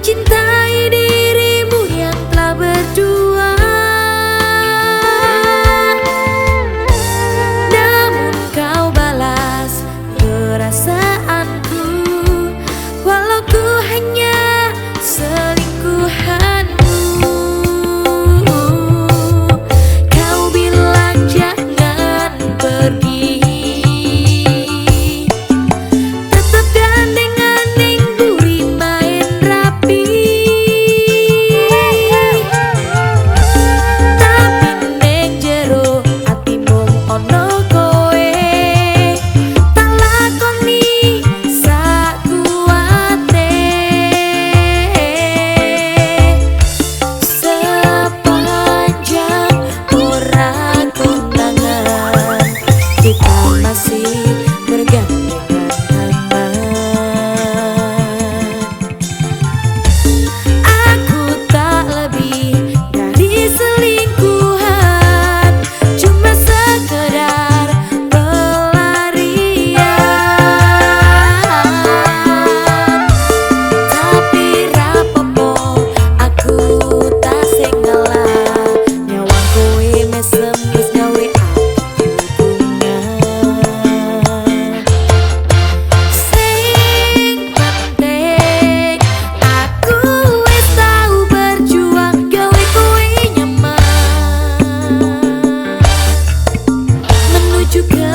mencintai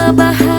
kebahagiaan